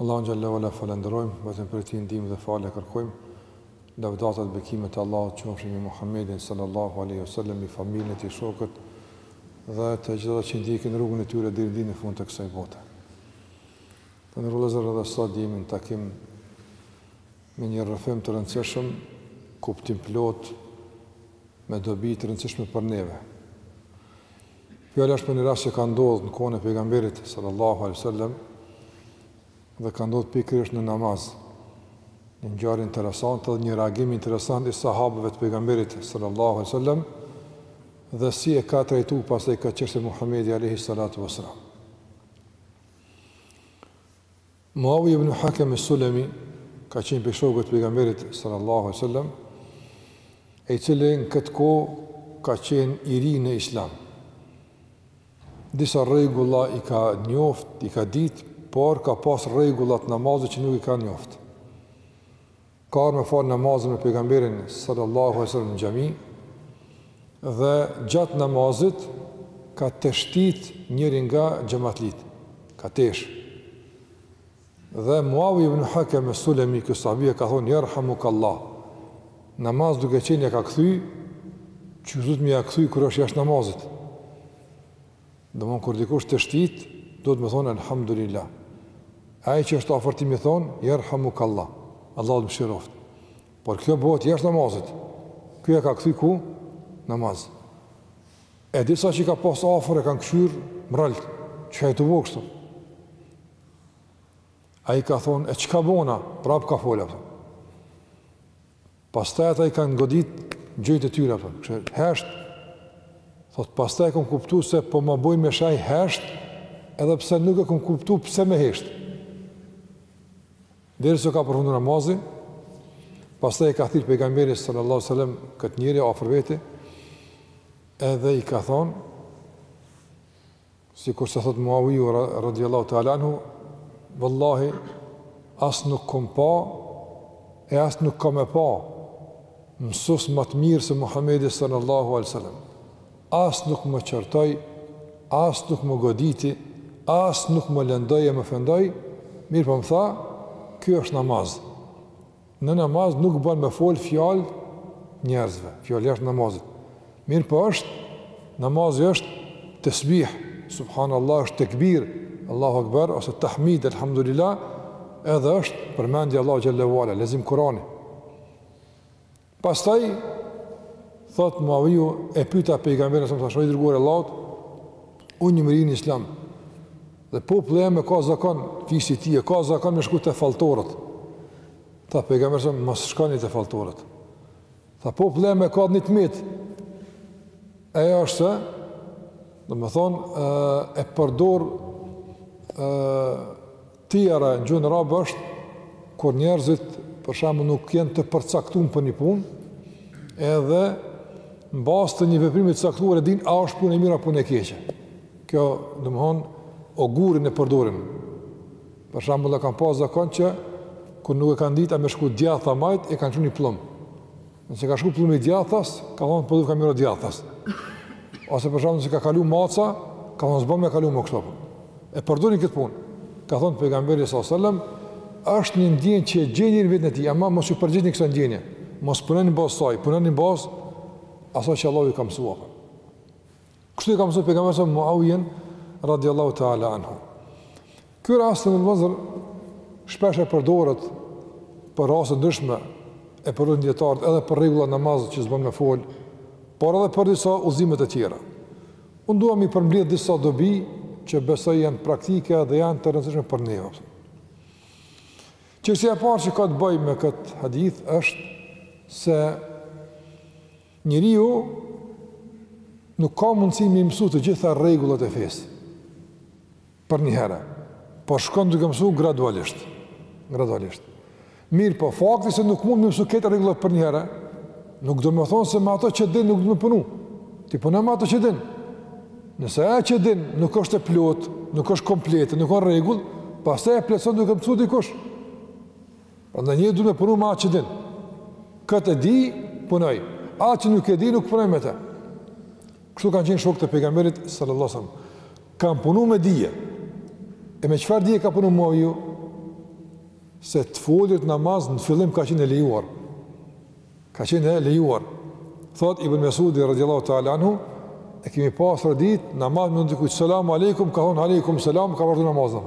Allahun xhallahu ala falenderojm, vetëm prej tij ndihmë dhe falje kërkojm. Lavdatat dhe bekimet e Allahut qofshin mbi Muhammedin sallallahu alaihi wasallam, mbi familjen e tij, shokët dhe të gjithë ata që ndjekin rrugën e tyre deri në fund të kësaj bote. Të nderuar vëllezër edhe sot jemi në takim me një rrëfim të rëndësishëm, kuptim plot me dobi të rëndësishme për neve. Fjala është për një rast që ka ndodh në kohën e pejgamberit sallallahu alaihi wasallam dhe ka ndodh pikërisht në namaz. Një ngjarje interesante dhe një reagim interesant i sahabëve të pejgamberit sallallahu alaihi wasallam dhe si e ka trajtu pastaj këtë çështje Muhamedi alaihi salatu wasallam. Muawije ibnu Hakem es-Sulemi ka qenë prej shokëve të Pejgamberit sallallahu alejhi ve sellem, i cili në këtë kohë ka qenë i ri në Islam. Disa rregulla i ka njoft, i ka ditë, por ka pas rregulla të namazit që nuk i ka njoft. Ka ardh me fal namazin me pejgamberin sallallahu alaihi wasallam në xhami dhe gjatë namazit ka teshtit njëri nga xhamatlit. Ka tesh. Dhe Muawije ibnu Hakem es-Sulemi ky sahabi ka thonë yarhamukallah. N'namaz duke qenë ia ka kthy, që duhet me ia kthy kur është jashtë namazit. Domthon kur dikush teshtit, duhet me thonë elhamdulillah. Ai që është afër tij me i thon, yerhamukallah. Allahu të mëshiroft. Por kjo bëhet jashtë namazit. Ky e ka kthy ku? N'namaz. E disa që i ka pas afër e kanë kqyr mrrolt, çka je tu bo kshtu. Ai ka thon, e çka bona? Prap ka fol. Pastaj ata i kanë godit gjunjt e tyre, për, kështë hesht, thot, pastaj e kom kuptu se po më bojnë me shenj hesht, edhe pse nuk e kom kuptu pse me hesht. Derisa ka përfundu namazi, pastaj e ka thirë pejgamberi sallallahu sallam këtë njeri afër veti, edhe i ka thonë, sikur se thot Muawiu radiallahu ta'ala anhu, vallahi, as nuk kom pa, e as nuk kom me pa, msus ma të mirë se Muhammedi sallallahu alai sallam, as nuk më qortoi, as nuk më goditi, as nuk më lëndoi e m'ofendoi, mirëpo më tha, ky është namaz. Në namaz nuk bon me fol fjalë njerëzve, fjalë jashtë namazit. Mirpo është namazi është tesbih, subhanallahu është tekbir, Allahu akbar ose tahmid elhamdulillah, edhe është përmendja e Allahut xhallahu ala, lexim Kurani. Pastaj thot Muawiu e pyeta pejgamberin i thashë o i dërguar i Allahut, unë jom i ri n'islam. Dhe populli jem e ka zakon, fisi ti e ka zakon me shku te falltorët. Tha pejgamberi, mos shkoni te falltorët. Tha populli jem e ka një të metë. E është se, domethënë, e përdor e, tijera në gjuhën arabe është, kur njerëzit, për shembull, nuk janë të përcaktun për një punë, edhe në bazë të një veprimi të caktuar e din, a është punë e mirë a punë e keqe. Kjo domthon ogurin e përdorin. Për shembull e kanë pas zakon që kur nuk e kanë ditë a me shku djathtë a majtë e kanë çu një pëllumb. Nëse ka shku pëllumbi djathtas, ka thonë po, ka mirë djathtas. Ose për shembull nëse ka kalu maca, ka thonë s'bën me kalu më kështu. E përdorin këtë punë. Ka thonë pejgamberi sa selam, është një ndjenjë që e gjen në veten e tij, ama mos ju përgjigni kësaj ndjenje. Mos punoni në bazë saj, punoni në bazë asaj që Allahu ju ka mësuar. Kështu i ka mësuar pejgamberi sa Muawien radiallahu ta'ala anhu. Ky rast vëllezër shpesh e përdoret për raste të ndryshme e përdorin dijetarët edhe për rregullat e namazit që s'bën me folë, por edhe për disa udhëzime të tjera. Unë dua me i përmbledh disa dobi që besoj janë praktike dhe janë të rëndësishme për ne. Çështja e parë që ka të bëjë me këtë hadith është se Njeriu nuk ka mundësi me i mësu të gjitha rregullat e fesë për një herë, por shkon duke mësu gradualisht. Gradualisht. Mirëpo fakti se nuk mund me i mësu këto rregulla për një herë, nuk domethënë se me ato që din nuk do me punu. Ti punon me ato që din. Nëse ajo që din nuk është e plotë, nuk është komplete, nuk ka rregull, pastaj e plotëson duke mësu dikush. Prandaj njeriu duhet të punojë me atë që din. Këtë e di, punoj. Atë që nuk e di, nuk punoj me të. Kështu kanë qenë shokët e pejgamberit sallallahu alajhi wasallam. Kan punu me dije. E me çfarë dije ka punu Muawiu? Se të folurit në namaz në fillim ka qenë e lejuar. Ka qenë e lejuar. Thot Ibn Mesudi radiallahu ta'ala anhu, e kemi pasur adet, në namaz me i thënë dikujt, selamu alaikum, ka thonë alaikum selam, ka vazhdu namazin.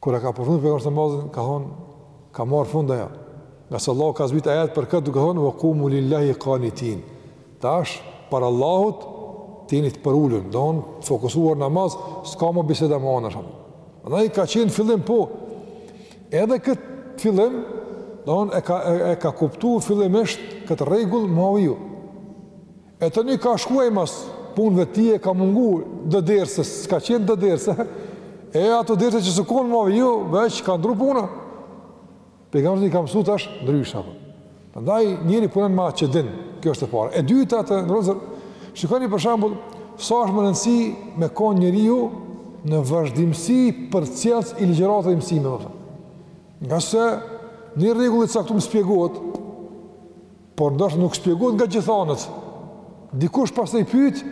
Kur e ka përfunduar pejgamberi sa namazin ka thonë ka marr fund ajo. Ngase Allahu ka zbrit ajet për këtë duke thonë wa qumu lillahi qanitin. Tash para Allahut të jeni të përulur, domethënë të fokusuar në namaz, s'ka më biseda më anash. Andaj ka qenë në fillim po. Edhe kët fillim domethënë e ka e, e ka kuptuar fillimisht kët rregull Muawiu. E tani ka shkuar mas punëve tij e ka mungu do derse, s'ka qenë do derse, e ato derse që s'u konë ma, veç ju veç ka ndru puna. Pejgamberi i ka mësu tash ndryshe. Prandaj njeri punon me çka din, kjo është e parë. E dyta të nderuar vëllezër, shikoni për shambull, sa është me rëndësi me konë njeriu në vazhdimësi përcjellës i ligjëratave dhe i mësimeve. Ngase një rregull i caktum spjegohet, Por ndoshta nuk shpjegohet nga gjitha anët. Dikush pastaj pyet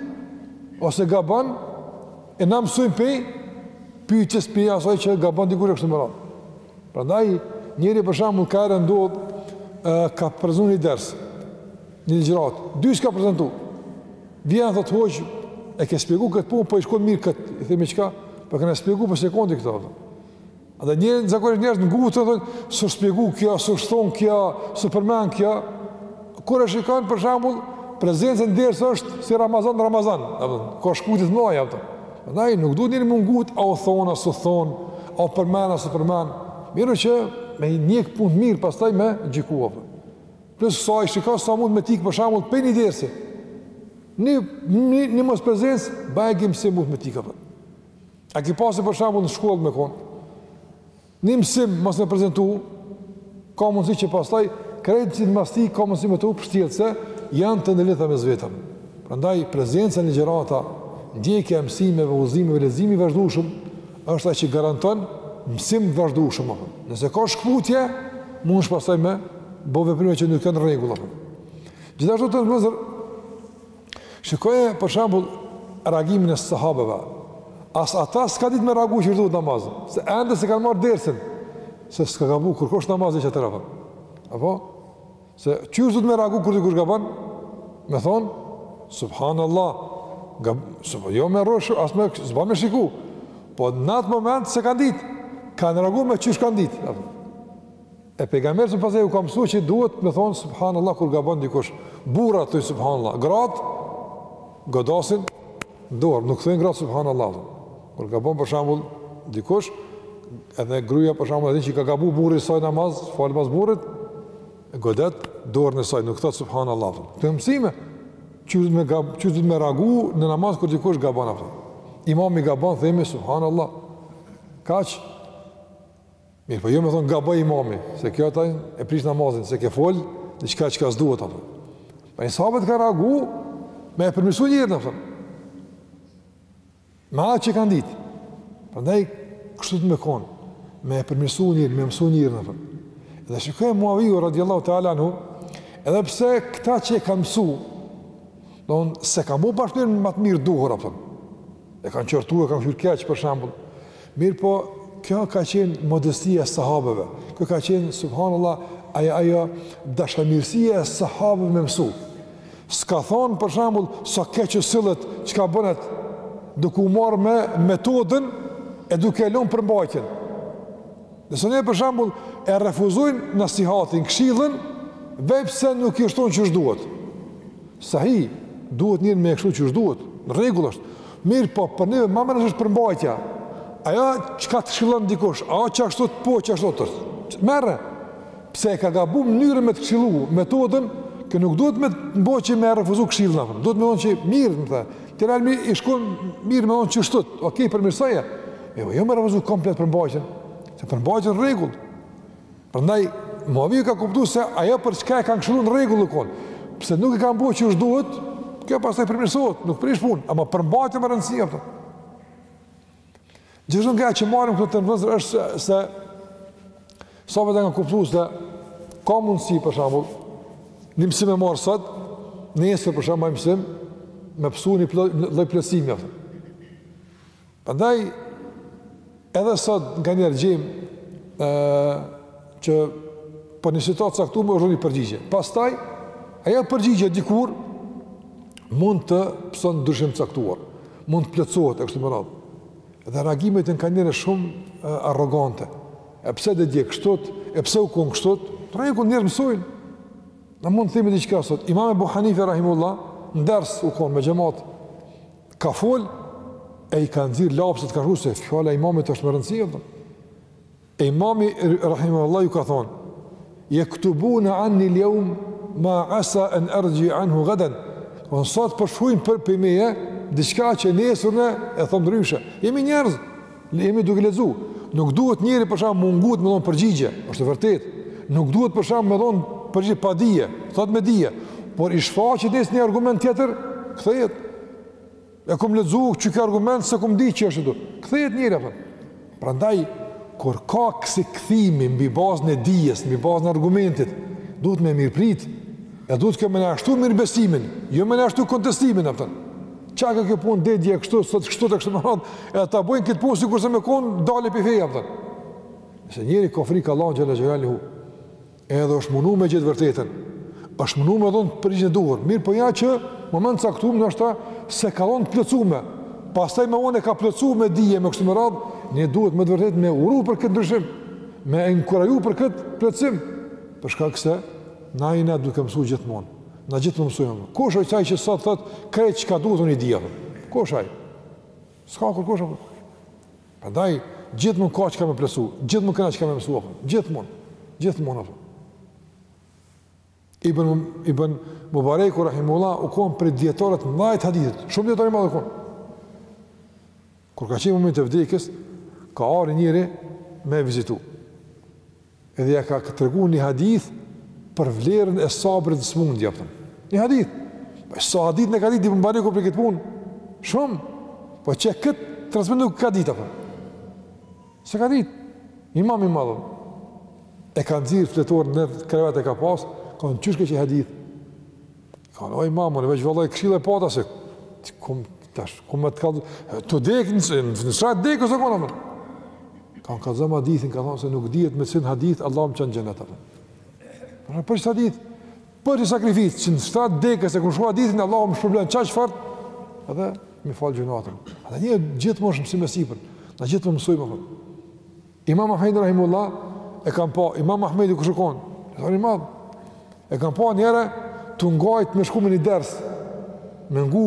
ose gabon e na mësojmë prej pyetjes prej asaj që gabon dikush e kështu me radhë. Prandaj njeri për shembull ka rëndom ka prezentu një ders. Një ligjëratë, dy s'ka prezantu. Vjen thot hoxhë e ke shpjeguar këtë punë po i shkon mirë kët. I themi çka? Po kena shpjeguar po s'je kon ti këtu. Dhe njerëz zakonisht njerëz nguten thonë, s'u shpjegu kjo, s'u thon kjo, s'u përmend kjo. Kur e shikon për shembull, prezenca në ders është prej Ramazan në Ramazan, apo ka shkputje të mëdha apo. Prandaj nuk duhet njeri m'u ngut a u thon a s'u thon, a u përmend a s'u përmend. Mirë që me njek punën mirë pastaj me gjikua. Plus sa i shikon sa mund me t'ik për shembull prej një dersi. Në një mos prezencë gabim si mund me t'ik apo. A ki pa si për shembull në shkollë me kon? Një mësim mos me prezantu, ka mundësi që pastaj krejt që mas tij ka mundësi me të u pshtjell se janë të ndërlidhta mes veten. Prandaj prezenca në ligjërata, ndjekja e mësimeve, udhëzimeve, leximi i vazhdueshëm është ai që garanton mësim të vazhdueshëm. Nëse ka shkputje, mundesh pastaj me bo veprime që nuk janë n'rregull apo. Gjithashtu të vëllezër Shikoje për shembull reagimin e sahabeve. As ata s'kan ditë me reagu qysh duhet n'namaz, se ende s'e kanë marrë dersin, se s'ka gabu kurrkush n'namaz që të reagon. Apo? Se qysh duhet me reagu kur dikush gabon? Me thonë, subhanallah, gab, sub, jo me rëshë, as me, s'ban me shiku. Po në atë moment s'e kanë ditë, kanë reagu me qysh kanë ditë. Apo? E pejgamberi pastaj u ka mësuar qysh duhet me thonë subhanallahu kur gabon dikush. Burrat thojnë subhanallahu, gratë godasin dorën, nuk thojnë gratë subhanallahu. Kur gabon për shembull dikush, edhe gruaja për shembull edhe që ka gabu burri i saj n'namaz, fal pas burrit, e godet dorën e saj, nuk thot subhanallahu. Këto mësime qysh me gab, qysh duhet me reagu në namaz kur dikush gabon apo. Imami gabon themi subhanallahu. Kaq Mirëpo jo me thon gaboi imami, se kjo ata e prish namazin, se ke fol diçka çka s'duhet, a kupton. Po sahabet kanë reagu me e përmirësu njerin, a kupton. Me atë që e kanë ditë. Prandaj, kështu duhet me konë, me e përmirësu njerin, me mësu njerin, a kupton. Edhe shiko e Muaviu, radiallahu ta'ala anhu edhe pse këta që e kanë mësu, domethënë s'e kanë bo bash në mënyrë më të mirë duhur, a kupton, e kanë qortu, e kanë kqyr keq, për shembull, Mirëpo, kjo ka qenë modestia e sahabeve, kjo ka qenë, subhanallah, ajo, ajo dashamirësia e sahabeve me mësu. S'ka thonë, për shembull, sa keq u sillët, çka bëtë, duke u marrë me metodën, e duke e lonë përmbajtjen. Nëse ne, për shembull, e refuzojmë nasihatin, këshillën, veç pse nuk osht thonë qysh duhet. Sahi, duhet njeri me këshillu qysh duhet, në rregull është. Mirëpo, për neve më e rëndësishme është përmbajtja. Ajo çka të këshillon dikush, a qashtu, po, qashtu. Merre, pse e ka gabu mënyrën me të këshillu, metodën, kjo nuk duhet me të bo që me e refuzu këshillën, a kupton. Duhet me thonë që mirë, më the, të rrëmi i shkon mirë me thonë qashtu, okej, përmirësoje. Jo, jo me refuzu komplet përmbajtjen, se përmbajtja në rregull. Prandaj Muaviu ka kuptuar se ajo për çka e kanë këshilluar në rregull u kon. Pse nuk e kanë bo qysh duhet? Kjo pastaj përmirësohet, nuk prish punë, ama përmbajtja me rëndësi, a kupton. Gjithashtu nga që marrim këto tendencë është se, se sahabet e kanë kuptuar se ka mundësi për shembull një mësim e marr sot, nesër për shembull ai mësim me pësu një lloj plotësimi, a kupton. Prandaj edhe sot nganjëherë gjejmë ë që për një situatë të caktuar është një përgjigje. Pastaj ajo përgjigje dikur mund të pëson ndryshim të caktuar, mund të plotësohet e kështu me radhë. Dhe reagimet janë nganjëherë shumë arrogante. E pse the dje kështu, e pse u konë kështu, në rregull, njerëz, mësojmë. Ne mund të themi diçka sot, imam Ebu Hanife rahimahullah, ndërsa u konë me xhemat, Ka fol e i kanë nxirr lapsat kanë shkru se fjala e imamit është me rëndësi, a kupton. E imami rahimahullah ju ka thon: "Yaktubuna anni al-yawm ma asa an arji anhu gadan." Unë sot po shkrujn prej meje diçka që nesër unë e thom ndryshe. Jemi njerëz. Jemi duke lexu. Nuk duhet njeri për shembull me u ngut me dhon përgjigje, është e vërtetë. Nuk duhet për shembull me dhon përgjigje pa dije, thot me dije. Por i shfaqet nesër një argument tjetër, kthehet. S'e kum lexu qiky argument, s'e kum dit që është këtu. Kthehet njeri, a kupton. Prandaj kur ka kësi kthimi mbi bazën e dijes, mbi bazën e argumentit, duhet me mirëprit. E duhet kjo me na shtu mirëbesimin, jo me na shtu kontestimin, a kupton. Qa ka kjo punë dhe dje kështu, sot kështu e kështu me radhë, edhe ta bojnë këtë punë sikurse me konë dalë prej feje, apo. Nëse njeri ka frikë Allahun xhelle xhelaluhu, edhe është munu me gjithë vërtetën, është munu me dhonë përgjigjen e duhur, mirëpo ja që n'moment caktum ashtu e ka dhonë t'plotsume, pastaj ma vonë ka plotsu me dije e kështu me radhë, ne duhet me të vërtetë me e uru për këtë ndryshim, me enkuraju për këtë plotësim, për shkak se na jena duke mësu gjithmonë. Na gjithmonë mësojmë. Kush është ai që sot thotë krejt çka duhet unë i di apo? Kush ai? S'ka kur kush apo? Prandaj gjithmonë ka çka me plotsu, gjithmonë ka çka me mësu, gjithmonë, gjithmonë apo. Ibn Ibn Mubareku rahimehullah u kon prej dijetarëve t'mdhaj t'hadithit. Shumë dijetar i madh u kon. Kur ka qenë momenti i vdekjes, ka ardhur njëri me e vizitu. Edhe ja ka tregu një hadith për vlerën e sabrit në smundje, apo. Një hadith. Po sa hadithe ka ditë Ibn Mubareku për këtë punë? Shumë. Po qe kët transmetim a e ka ditë apo s'e ka ditë? Imam i madh. E ka nxjerr fletoren në krevat e ka pas, ka thonë qysh ke qe hadith. Thonë, o imam, ne veç vallahi këshillë pate, se ku tash, ku je tu dekë, në shtrat t'dekës po e shënon. Ka nxonë hadithin, ka thonë se nuk dihet me cilin hadith, Allahu më çon n'xhenet apo. Pra nëpër kësaj dije, për qët sakrificë, që në shtrat t'dekës e kam shkru hadithin, Allahu më shpërblen qaq fort, edhe m'i fal gjynahet. Dhe na gjithmonë jemi n'mësim e sipër, na gjithmonë mësojmë. Imam Ahmedi rahimehullah e kan pa, Imam Ahmedi kur ësht konë, e thonë i madh, e kan pa njëherë tu ngajt me shku n'një ders, me ngu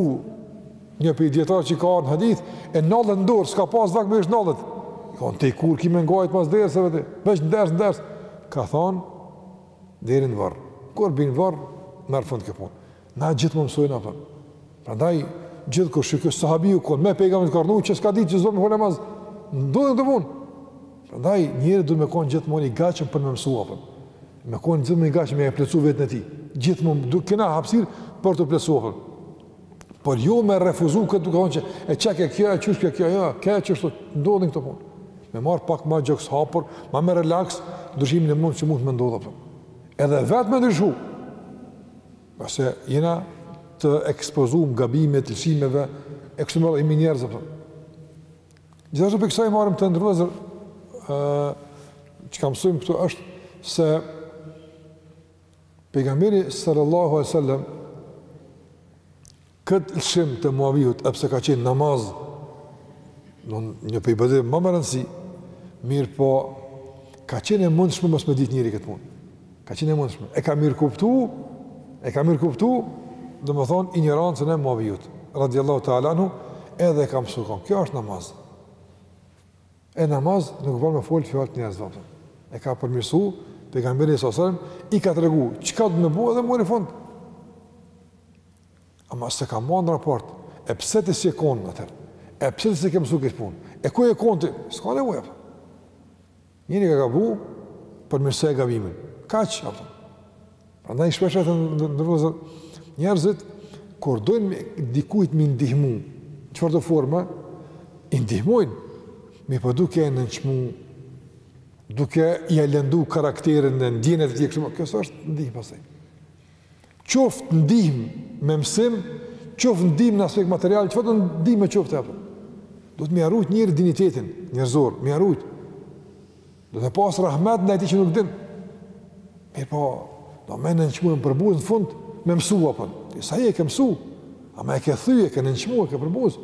një prej dijetarëve që ka ardhë n'hadith, e nallet në dorë, s'ka pas vakt me i veshë nallet, i kanë thënë deri kur ki me ngajt mas derseve ti, veç në ders, në ders, ka thonë, deri në vorr, kur bi n'vorr, merr fund kjo punë. Na gjithmonë mësojmë apo. Prandaj gjithë kush, qe sahabiu që me pejgamberin ka rrnu, s'ka ditë qysh me falë namaz. Ndodhin këto punë. Prandaj njëri duhet me kon gjithmonë i gatshëm për të mësuar apo. Me kon gjithmonë i gatshëm me plotësu vetën e tij. Gjithmonë do kena hapësir për të plotësuar. Por jo me refuzu këtë duke thonë që e çka e kjo e qysh kjo kjo ja, kjo e qysh ndodhin këto punë. Me marr pak ma gjoks hapur, ma me relaks, ndryshimin e mun që mund me ndodhë apo. Edhe vetë me ndryshu. Se jena të ekspozum gabimeve, lëshimeve, e kështu me radhë jemi njerëz, apo. Gjithashtu prej kësaj marrim të nderuar vëllezër, çka mësojmë këtu është, se pejgamberi sallallahu alejhi selam, Këtë lëshim të Muavijut, edhe pse ka qenë namaz, në një pej ibadeteve ma me rëndësi, mirëpo, ka qenë e mundshme mos me ditë njeri këtë punë. Ka qenë e mundshme. E ka mirë kuptu, e ka mirë kuptu, domethonë, injorancën e Muavijut, radiallahu teala anhu, edhe e ka mësu, ka thonë. Kjo është namaz. Në namaz nuk bon me folë fjalë të njerëzve, a kupton. E ka përmirësu, pejgamberi sallallahu alajhi wasallam, i ka tregu, çka ka me bo dhe mori fund. Ama s'e ka marrë në raport, e pse ti s'je konë atëherë? E pse ti s'e ke mësu këtë punë? E ku je konë ti? S'ka nevojë, apo. Njeri ka gabu, përmirësoje gabimin. Kaq, apo. Prandaj shpeshherë të nderuar vëllezër, njerëzit, kur dojnë dikujt me i ndihmu, në çfarëdo forme, i ndihmojnë, mirëpo duke e nënçmu, duke ia lëndu karakterin e ndjenjat e tij, kjo s'është ndihmë pastaj. Qoftë ndihmë me mësim, qoftë ndihmë në aspekt material, çfarëdo ndihme qoftë apo. Duhet me ia rujt njeri dinjitetin njerëzor, me ia rujt. Duhet me pas rahmet ndaj atij që nuk din. Mirëpo, do me nënçmu e me përbuzë në fund me mësu apo. Sa e ke mësu? Ama e ke thy, e ke nënçmu, e ke përbuzë.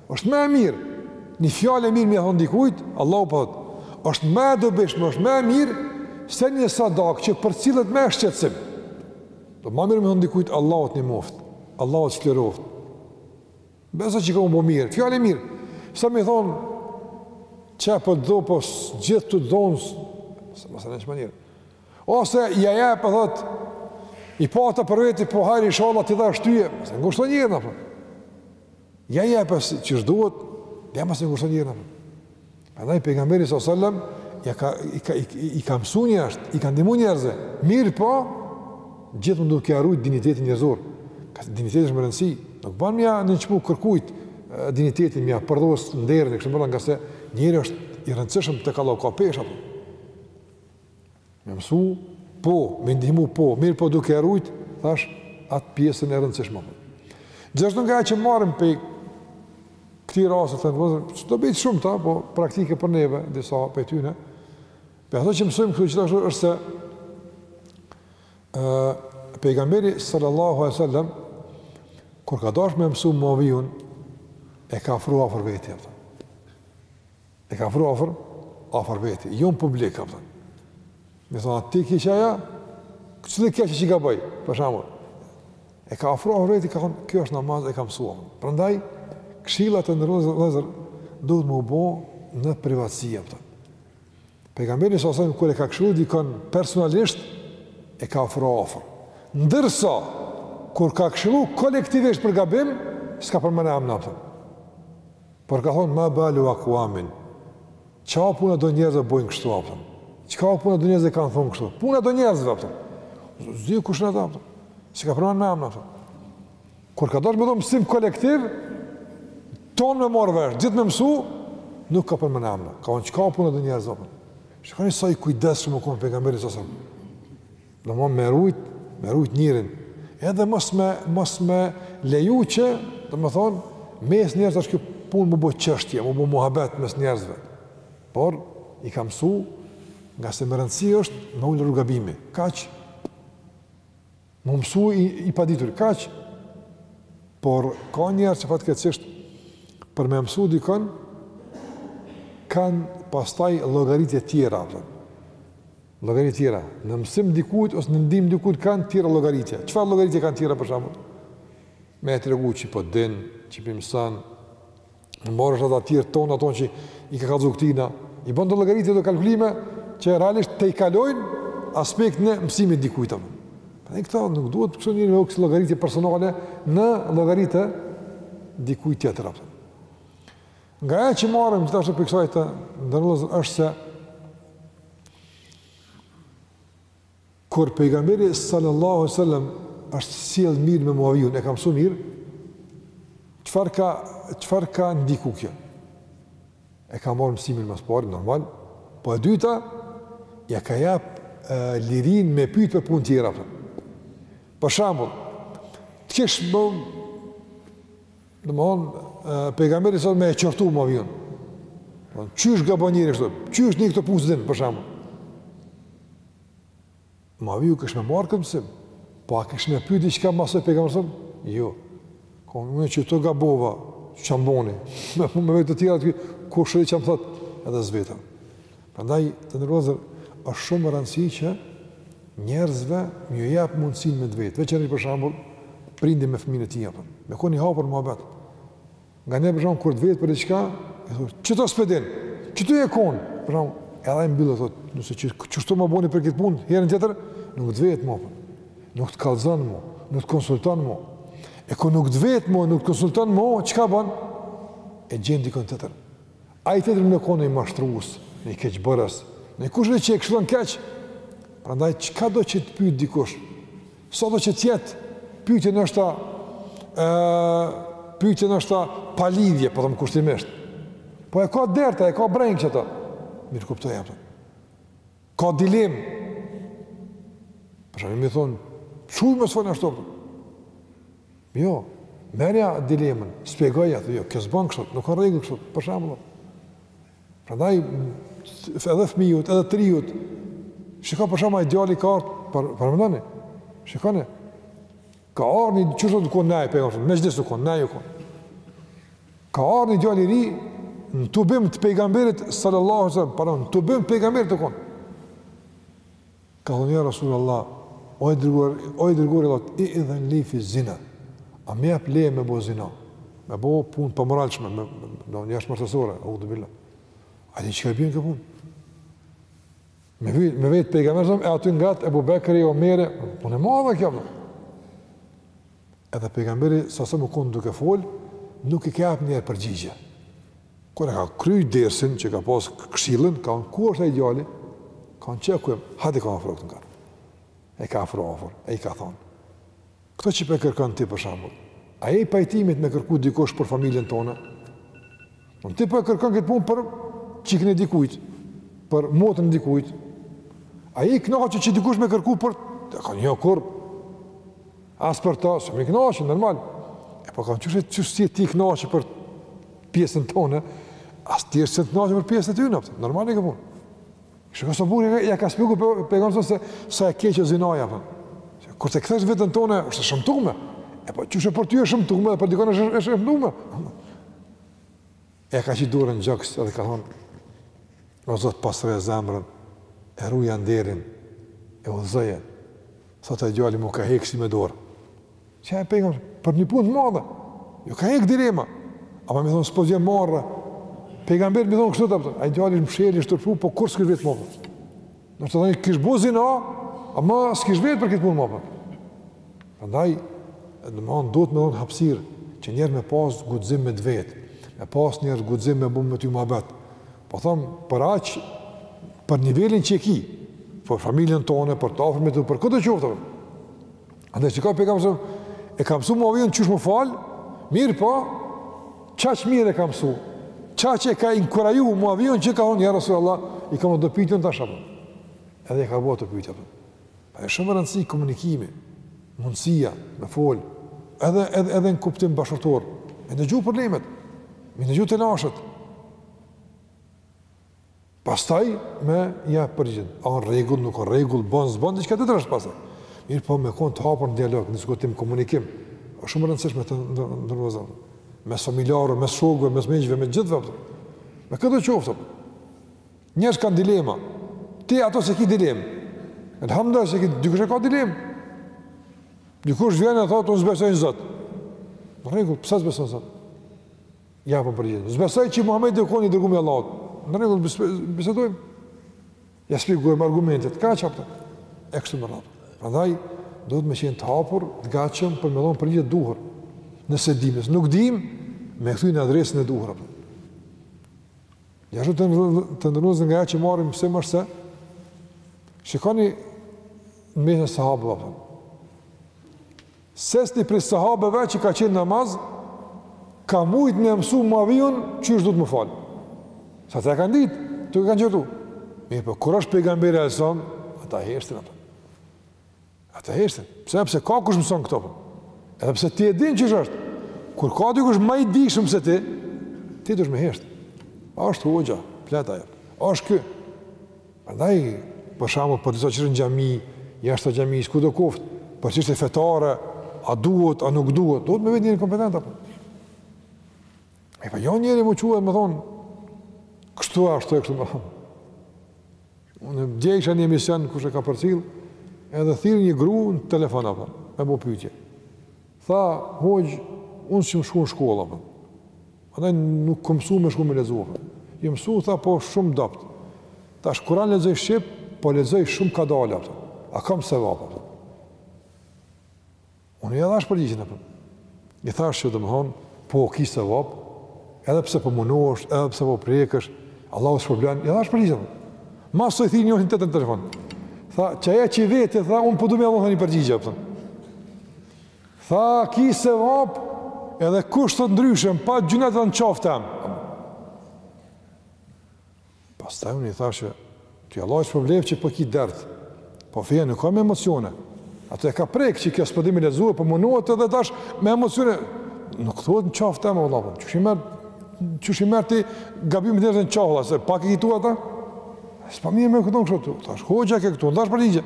Është më e mirë, një fjalë e mirë me ia thon dikujt, Allahu po thotë, është më e dobishme, është më e mirë se një sadakë që përcillet me shqetësim. Do më mirë me i thon dikujt Allahu të nimoftë, Allahu të shliroftë. Besa çka më mirë, fjalë e mirë. Se me i thon çka po do po gjithë të don, se mos e nëshmë mirë. Ose ja jep, thot i pata për vetë po hajri inshallah ti dha shtyje, se ngushton njërin apo. Ja jepe qysh duhet, ja mos e ngushto njerin. Prandaj pejgamberi sallallahu alajhi wasallam ja ka i ka i, i ka mësuar njerëz, i ka ndihmuar njerëz. Mirëpo, gjithmonë duke ia ruajtur dinjitetin njerëzor. Ka dinjiteti është me rëndësi. Nuk bën me ia nënçmu kërkujt dinjitetin, me ia përdhos nderin e kështu me radhë, ngase njeriu është i rëndësishëm tek Allahu ka peshë apo. Me mësu, po, me ndihmu, po, mirëpo duke e rujt, thash, atë pjesën e rëndësishme. Gjithashtu nga e që marrim pej këtij rasti të nderuar vëllezër, që dobitë shumta, po praktike për neve, disa pej tyne, pej ato që mësojmë këtu gjithashtu është se uh, pejgamberi sallallahu a sallam, kur ka dash me mësu Muavijun, e ka afru afër veti, E ka afru afër, afër veti, jo në publik, a kupton. Me i thonë, atë ti keqja ja, kësë dhe keqja që ka bëj, për shembull. E ka afru afër veti, ka thonë, kjo është namaz, e ka mësu. Prandaj, këshillat, të nderuar vëllezër, duhet me u bo në privatësi, a kupton. Pejgamberi sallallahu alaihi wasallam, kur e ka këshillu dikon personalisht, e ka afru afër. Ndërsa, kur ka këshillu kolektivisht për gabim, s'ka përmend emna, a kupton. Por ka thonë ma balu akwamin. Çka o puna do njerëzve bojnë kështu, a kupton? Çka o puna do njerëzve kanë thonë kështu? Puna do njerëzve, a kupton? S'di kush jon ata, a kupton? S'i ka përmend me emna, a kupton? Kur ka dasht me dhonë mësim kolektiv, tonë me marrë vesh, gjithë me mësu, nuk ka përmend emna. Ka thonë çka o puna do njerëzve, a kupton? Shikoni sa i kujdesshëm u konë pejgamberi sallallahu alaihi wasallam. Domethonë me rujt, me rujt njerin, edhe mos me, mos me leju që, domethonë, mes njerëz është kjo punë me u bo çështje, me u bo muhabet mes njerëzve. Por, i ka mësu, ngase me rëndësi është me u largu gabimi. Kaq, me u mësu i, i paditur, kaq, por ka njerëz që fatkeqësisht për me mësu dikon, kanë pastaj llogaritje tjera, a kupton. Llogari tjera, në mësim dikujt ose në ndihmë dikujt kanë tjera llogaritje. Çfarë llogaritje kanë tjera për shembull? Me e tregu që po din, që po mëson. Me marrë vesh ata tjerët tonë, ato që i ka kallëzu këtina, i bon do llogaritje, do kalkulime që realisht tejkalojnë aspektin e mësimit dikujt. Për në këta nuk duhet përso njeri me bo kësi llogaritje personale në llogari të dikujt tjetër. A kupton. Nga ajo që marrim gjithashtu prej kësaj, të nderuar vëllezër, është se kur pejgamberi sallallahu alaihi wasallam është sjell mirë me Muavijun, e ka mësu mirë. Çfarë ka çfarë ka ndiku kjo? E ka marrë mësimin më së pari normal, po e dyta ja ka jep lirinë me pyet për punë tjera. Për shembull, t'kish me Do më honë, pejgamberi sot me e qërtu më avion. Po, qysh gabon njëri kështu? Qysh një këtë punë din, për shembull? Më aviu kish më marrë këmsim. Po a kish më pyet diçka më së pejgamberi sot? Jo. Ku më që të gabova, çamboni. Me me vetë të tjera ti kush e çam thot edhe zvetëm. Prandaj, të nderuar vëllezër, është shumë me rëndësi që njerëzve ju jap mundësinë me të vet, veçanërisht për shembull, prindi me fëmijën e tij, a kupton. Me kon i hapur muhabet. Ngase për shembull kur të vet për diçka, i thush, "Qito s'po din? Ku je kon? Për shembull, edhe ai mbyllet, thotë, nëse qështu më boni për këtë punë, herën tjetër nuk të vet më. Nuk të kallzon më, nuk të konsulton më. E kur nuk të vet më, nuk të konsulton më, çka bën? E gjen dikon tjetër. Ai tjetër mund të kon ndonjë mashtrues, ndonjë keqbërës, ndonjë kush do që e këshillon keq. Prandaj çkado që të pyet dikush? Sado që të jetë pyetje në shtatë pyetje në shtatë pa lidhje, po them kushtimisht. Po e ka derta, e ka brengë qato. Mirë kupto apo. Ka dilemë. Për shembull më thon, çu më thon ashtu. Jo, merrja dilemën, shpjegoja, thu, jo, kjo s'bën kështu, nuk ka rregull kështu, për shembull. Prandaj edhe fëmijët, edhe t'riut, shikoj për shembull ai djali ka ardhur, për për mendoni. Shikoni. Ka ardhur një çështë të kona e pejgamberit, më gjithë kona, na ju kona. Ka ardhur një djali i ri në tubim të pejgamberit sallallahu alaihi we sellem, para në tubim të pejgamberit të kona. Ka thënë, Ja Rasul Allah, o i Dërguari, o i Dërguari i Allahut, i'idhen li fi zina, a më jep leje me bo zina, me bo punë pamoralshme, me, domethënë jashtëmartesore, auzubillah. A di çka i bjen kjo punë? Me vetë me vetë pejgamberin e aty ngat Ebu Bekri, Omeri, punë e madhe kjo. Edhe pejgamberi s.a.s. ka kon duke fol, nuk i ka jap njëherë përgjigje. Kur e ka kry dersin që ka pas këshillën, ka thënë ku është ai djali? Ka thënë qe ku jam, hajde ka, afrohu këtu. E ka afro afër, e i ka thonë. Kto që pe kërkon ti për shembull. A je i pajtimit me kërku dikush për familjen tonde? Ti po e kërkon këtë punë për çikën e dikujt, për motën e dikujt. A je i kënaqur që dikush me kërku për ty? Ka thënë jo kurr As për ta, s'jam i kënaqur, normal. E po ka, qysh që s'je ti i kënaqur për pjesën tonde, as ata s'janë të kënaqur për pjesën e tyne, pra, normal kjo punë. Kështu si burrë, ja ka shpjegu pejgamberi se sa e keqe o zinaja, pra. Po. Kur ta kthesh n'veten tonde, është shëmtume. E po, qysh për ty është shëmtume, edhe për dikon është shëmtume. E ka qit dorën n'gjoks edhe ka thonë, O Zot, pastroje zemrën, e ruja nderin, e udhëzoje. Thotë ai djali m'u ka hekë si me dorë. Se pengon, për një punë të madhe. Iu ka hekë dilema. Apo me i thonë, s'po t'vjen marre. Pejgamberi me i thonë kështu të pyetën. Ai djali ish mshelë, ish turpu, po kur s'kish vet më pëtën. Ndoshta kish bo zina, ama s'kish vet për këtë punë më për. Prandaj, domethënë, duhet me dhënë hapësirë, që njeri me pas guxim me t'vet, me pas njeri guxim me bo me ty muhabet. Po thom, për aq, për nivelin që e ki, për familjen tonde, për të afrmit, për këtë qoftë, për. Andaj shiko pejgamberi sa e ka mësu Muavijen qysh m'u fal, mirëpo, qaq mirë e ka mësu. Qaq e ka inkuraju Muavijen që ka thonë ja Rasulullah, i kam do pyetje tash apo. Edhe e ka bo ato pyetje. Ka shumë rëndësi komunikimi, mundësia me fol, edhe edhe edhe në kuptim bashkëshortor. Me dëgju problemet, me dëgju telashet. Pastaj me ju përgjigj, a në rregull, nuk në rregull, bën, s'bën, diçka tjetër është pastaj. Mirëpo me kon të hapur në dialog, në diskutim, komunikim. Është shumë e rëndësishme të nderum vllazën. Me familjarë, me shokë, me miqve, me gjithë vëptë. Me këdo qoftë. Njerëz kanë dilema. Ti ato s'e ki dilemë. Elhamdulilah s'e ki, dikush e ka dilemë. Dikush vjen e thotë unë s'besoj në Zot. Në rregull, pse s'beson në Zot? Ja po përgjigj. S'besoj që Muhamedi u kon i dërgumi i Allahut. Në rregull, bisedojmë. Ja shpjegojmë argumentet, ka çfarë. E kështu me radhë. Prandaj duhet me qenë të hapur, të gatshëm për me dhon përgjigjen e duhur. Nëse dimë, nuk dimë, me kthy në adresën e duhur apo. Ja ju të të ndërrozë nga ajo që marrim si mësim. Shikoni me sahabët apo. Secili prej sahabëve që ka qenë n'namaz, ka mujtë me mësu Muavijen qysh duhet m'u falë. Se ata e kanë ditë, tu e kanë qortu. Mirëpo, kur është pejgamberi alejhi selam, ata heshtin apo. Ata heshtin. Pse, se ka kush mëson këto, apo? Edhe pse ti e din qysh është. Kur ka dikush ma i dishëm se ti, ti duhesh me heshtë. A është hoxha, pleta e. A është ky? Prandaj, për shembull, për diçka që është në xhami, jashtë xhamisë, kudo koftë, për çështje fetare, a duhet, a nuk duhet, duhet me vetë njerin kompetent, apo? E pa jo njëri me u çu me thonë, kështu ashtu e kështu më thonë. Unë dje isha n'një emision, kush e ka përcjell, edhe thirri një gru në telefon, apo, me bo pyetje. Tha, hoxhë, unë s'kom shku në shkollë, apo. Andaj nuk kom mësu me shkru me lexu apo. Jom mësu tha po shumë dobët. Tash Kur'an lexoj shqip, po lexoj shumë kadalë apo. A kam sevap apo. Unë ja dhash përgjigjen apo. I thash se domthon po ki sevap, edhe pse po munohesh, edhe pse po përpjekesh, Allahu shpërblen. Ja dhash përgjigjen. Mas asaj thirri një tjetër telefon. Tha, qaja që veti tha, un po du me ja dhon një përgjigje apo. Tha ki sevap edhe kush thot ndryshe pa gjynahet në qafë teme. Pastaj unë i thashë ty Allahu shpërbleftë që po ki dert. Po feja nuk ka me emocione. Ato e ka prek që kjo s'po din me lexu e, po munohet edhe tash me emocione. Nuk thot në qafë teme, Allah, po qysh i merr qysh i merr ti gabimet e njerëzve n'qafë a, se pak i ki tuat a, s'pa mirë me këtu në kështu, thashë hoxha ke këtu, ja dhash përgjigje.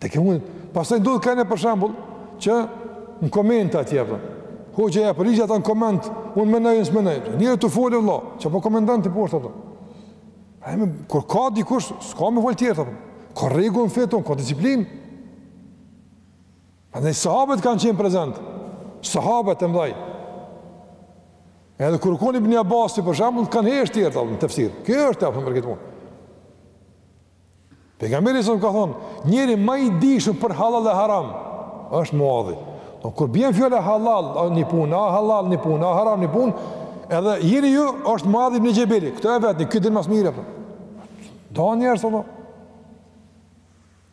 Tek e fundit, pastaj ndodh kanë për shembull që në komente atje apo. Hoxha ja përgjigjet atë në koment, unë mendoj, mendoj. Njeri të folë vëlla, ça po komenton ti poshtë apo. Ai më kur ka dikush, s'ka me fol tjetri apo. Ka rregull në fe tonë, ka disiplinë. A ne sahabët kanë qenë prezent. Sahabët e mdhej. Edhe kur u kon Ibn Abbas për shembull kanë hesht tjerët në tefsir. Kjo është apo për këtë punë. Pejgamberi salallahu ka thonë, njeri ma i dijshëm për halal dhe haram është Muadhi. Po kur bjen fjala halal, a një punë, a halal një punë, a haram një punë, edhe njeri jush është Muadhi ibn Xhebel. Këta e vetën, ky din ma së miri apo. Do njerëz apo?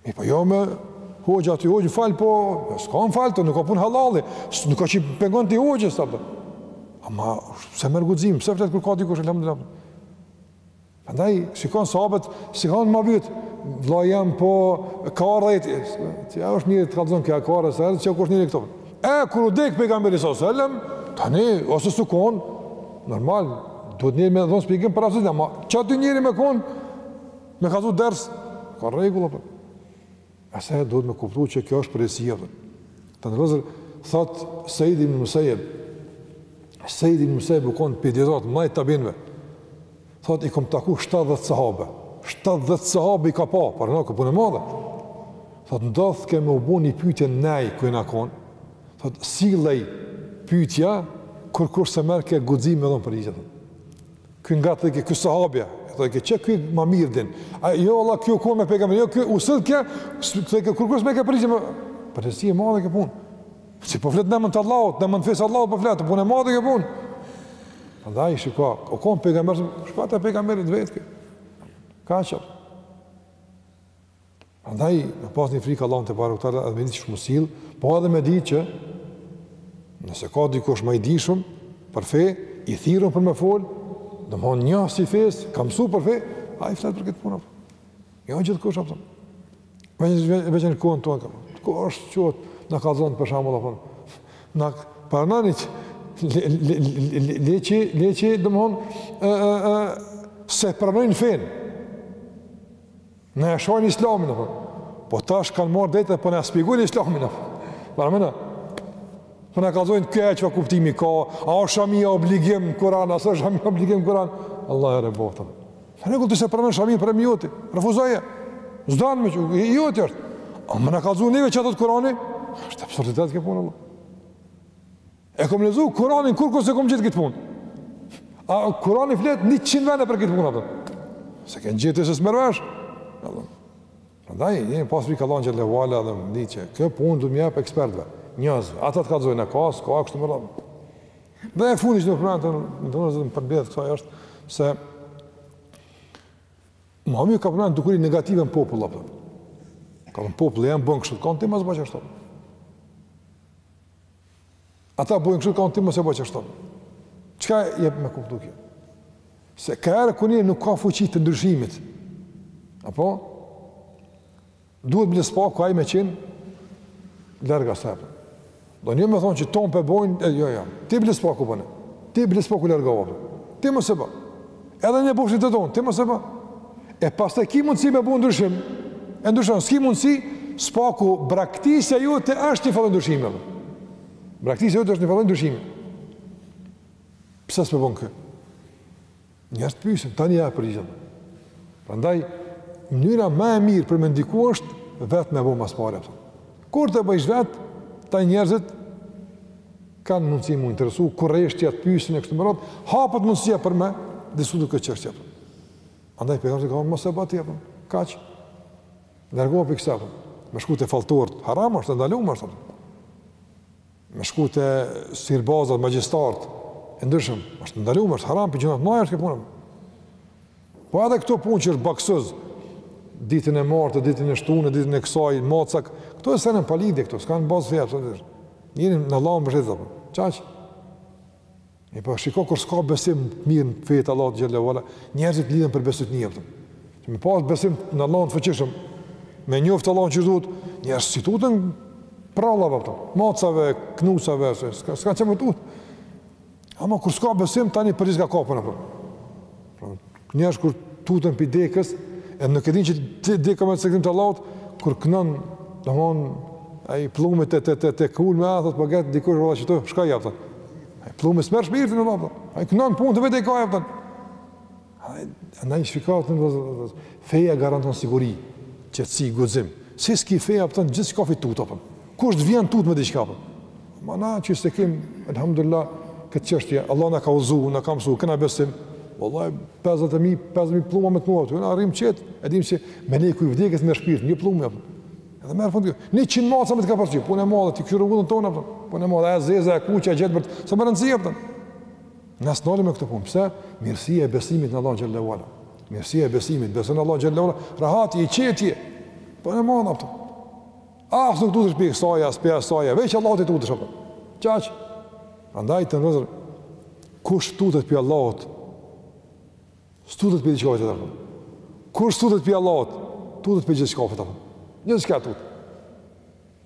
Mi po jo me hoxha ti hoxhë fal po, jo, s'ka më falë, nuk ka punë halalli, nuk ka që pengon ti hoxhë, s'ta për. Ama, s'e merr guxim, s'e flet kur ka dikush, alhamdulillah. Prandaj, shikon sahabët, si kanë me vyt, vlla jam po ka radhë e ti, ti a është njeri të kallëzon kja kara, se edhe që është njeri këto. E, kur u dekë pejgamberi alejhi selam, tani, ose s'u konë, normal, duhet njeri me dhonë shpjegim për asi, ma që aty njeri me konë, me kallzu ders, ka rregulla, për. Pastaj duhet me kuptu që kjo është për e sjellën. Të ndërëzër, thot Seid bin Musejeb, Seid bin Musejeb u konë prej dijetarve më mdhajt tabiinve, thot i kom taku 70 sahabe, 70 sahabe i ka pa, paramno, kjo punë e madhe, thot ndodhke me u bo një pytje nejkun jena konë, thot sillej pytja, kurkush s'e merrke guxim me dhonë përgjigjen. Ky ja thojke ky sahabja, thojke që ky ma mirë din. A, vallah, ky u konë me pejgamberi, jo kjo usëll kjo, thojke kurkush s'e merrke përgjigjen... Përgjegjësi e madhe kjo punë. Se po flet në emën të Allahut, në emën të fesë Allahut po flet, punë e madhe kjo punë. Andaj shiko, u konë pejgamberi, shkojke te pejgamberi e vetke. Kaq. Prandaj, me pas një frikë Allahun tebareke teala edhe me ditë me u sjell, po edhe me dit që nëse ka dikush ma i dijshëm për fe, i thirrur për me fol, domthon njohës i fesë, ka mësuar për fe, ai flet për këtë punë. Jo gjithkush apo. Po në veçanti në kohën tonë. Ku është sot, na ka zënë për shembull apo. Na paramno le që, le që domthon ë ë ë s'e pranojnë fenë. Na e shajnë islamin, apo? Po tash kanë marrë drejtë, po na shpjegojnë islamin, apo? Paramno, po na kallzojnë kjo çë kuptimi ka, a o shamia obligim në kuran, a s'o shamia obligim në kuran, Allah e rebotëm. Në rregull ti s'e pranon shaminë problemi joti, refuzoje, s'don me çu, i joti është. Ama me na kallzu neve çka thot kurani, është absurditet kjo punë, Allah. E kom lexu Kur'anin kurrkun s'e kom gjet këtë punë. A Kur'ani flet 100 vende për këtë punë apo? S'e ke gjet se s'merr vesh. Apo. Prandaj njeri me pas frikë Allahun xhel-le ve ala dhe di që kjo punë do me ja lan ekspertëve. Njerëz, ata të kallzojnë në ka, s'ka, kështu me radhë. Dhe e fundi që do të përmendë, do të thonë përreth kësaj është se Muhamedi ka përmendë dukuri negative në popull apo. Ka në popull e bojnë kështu, ka thanë ti mos bëj ashtu. Ata bojnë kështu ka thanë ti mos e bëj ashtu. Çka jep me kuptu kjo? Se ka herë kur njeri nuk ka fuqi të ndryshimit. Apo duhet bile s'paku ai me qenë larg asaj. Don njeri me thonë që tanë pe bojnë, jo jo. Ti bile s'paku bën. Ti bile s'paku largohu. Ti mos e bë. Edhe n'e bofshin të tanë, ti mos e bo. E pastaj ki mundësi me bo ndryshim, e ndryshon, s'ki mundësi, s'paku braktisja jote është njëfarë lloj ndryshimi. Braktisja jote është njëfarë lloj ndryshimi. Pse s'pe bon ky? Njerëzit pysin, tani jep përgjigjen. Prandaj, mënyra ma e mirë për me ndiku është vetë me bo ma s'pari. Kur të bëjsh vetë, tani njerëzit kanë mundësi m'u interesu, kureshtja të pyesin e kështu me radhë, hapet mundësia për me diskutu këtë çështje. Andaj pejgamberi ka thënë mos e bë ti apo kaq largohu prej kësaj. Me shku te falltorët, haram është ndaluar ashtu. Me shku te sihirbazat, magjistarët e ndryshëm, është ndaluar, është haram prej gjynahet të mdhaja është kjo punë. Po edhe këto punë që është baksuz, ditën e martë, ditën e shtunë, ditën e kësaj, macat, këto janë sene pa lidhje këto, s'kanë bazë feja, pësa të ishtë. Njeri në Allah mbështetet, kupton, qaq. E pa shiko kur s'ka besim të mirë në fe të Allahut xhel-le ve ala, njerëzit lidhen për bestytni, kupton. Që me pas besim në Allah të fuqishëm, me njoftë Allahun qysh duhet, njerëz s'u tuten prrallave, kupton, macave, knusave, s'ka, s'ka çka me u tutë. Ama kur s'ka besim tani për çka kapen apo. Pra, njerëz kur tuten pi dekës, e nuk e din që deka me caktim të Allahut, kur knon, domthon ai pllumi te te te te kulmi thot po gat dikush valla thot, çka, kupton. Ai pllumi s'merr shpirtin baba. Ai knon punë të vet, a kupton. Andaj shiko, kupton, dhe, dhe, dhe, dhe, feja garanton siguri, qetësi, guxim. Si s'ki fe, kupton, pi gjithçkafi tutesh, kupton. Po. Kush të vjen të tutë me diçka, kupton. Po. Ama na, që e kem, alhamdulillah, këtë çështje, Allahu na ka udhzu, na ka mësu, kena besim, vallahi, 50.000, 50.000 plluma me knu, na rrim qetë, e dim që meleku i vdekjes merr shpirtin, jo pllumi, kupton. Edhe merr fund, njëqind maca me të kapërcy, punë e madhe, ti kqyre rrugën tonde, kupton, punë e madhe, e zeza, e kuqja, e gjithë, kupton, s'o me rëndësi, kupton. Na s'ndalemi me këtë punë. Pse? Mirësia e besimit në Allah xhallahu ala. Mirësia e besimit, beson Allah xhallahu ala, rahat i qetje. Punë e madhe, apo. Ah, nuk tutesh pi ksaj, as pi asaj, veç Allahut i tutesh apo. Qaq. Prandaj thojnë disa: kush tutet pi Allahut, s'tutet pi gjithçka tjetër. Kush s'tutet pi Allahut, tutet pi gjithçka tjetër. Gjithçka tutet.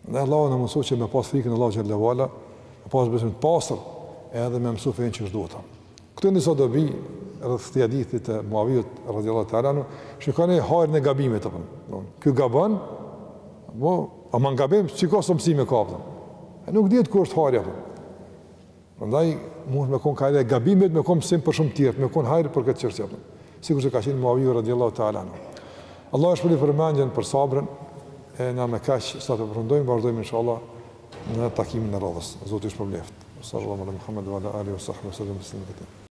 Dhe Allahu na mundsoftë që me pas frikën e Allahut xhalla wala, me pas besim të pastër, edhe me mësu fenë qysh duhet. Këto janë disa dobi rreth këtij hadithi të Muavijut radhiyallahu ta'ala anhu, shikoni hajrin e gabimit apo. Ky gabon, bon, ama n'gabim shiko sa mësime ka apo. Nuk dihet ku është hajri apo. Prandaj mund me kon hajri i gabimit me kon mësim për shumë tjerë, me kon hajër për këtë çështje. Sikur se ka qenë Muawiu radhiyallahu ta'ala anhu. Allahu ju shpërbleftë për vëmendjen, për sabrin e na me kaq sot e përfundojmë, vazhdojmë inshallah në takimin e radhës. Zoti ju shpërbleftë. Wa sallallahu ala Muhammed wa ala alihi wa sahbihi sallam.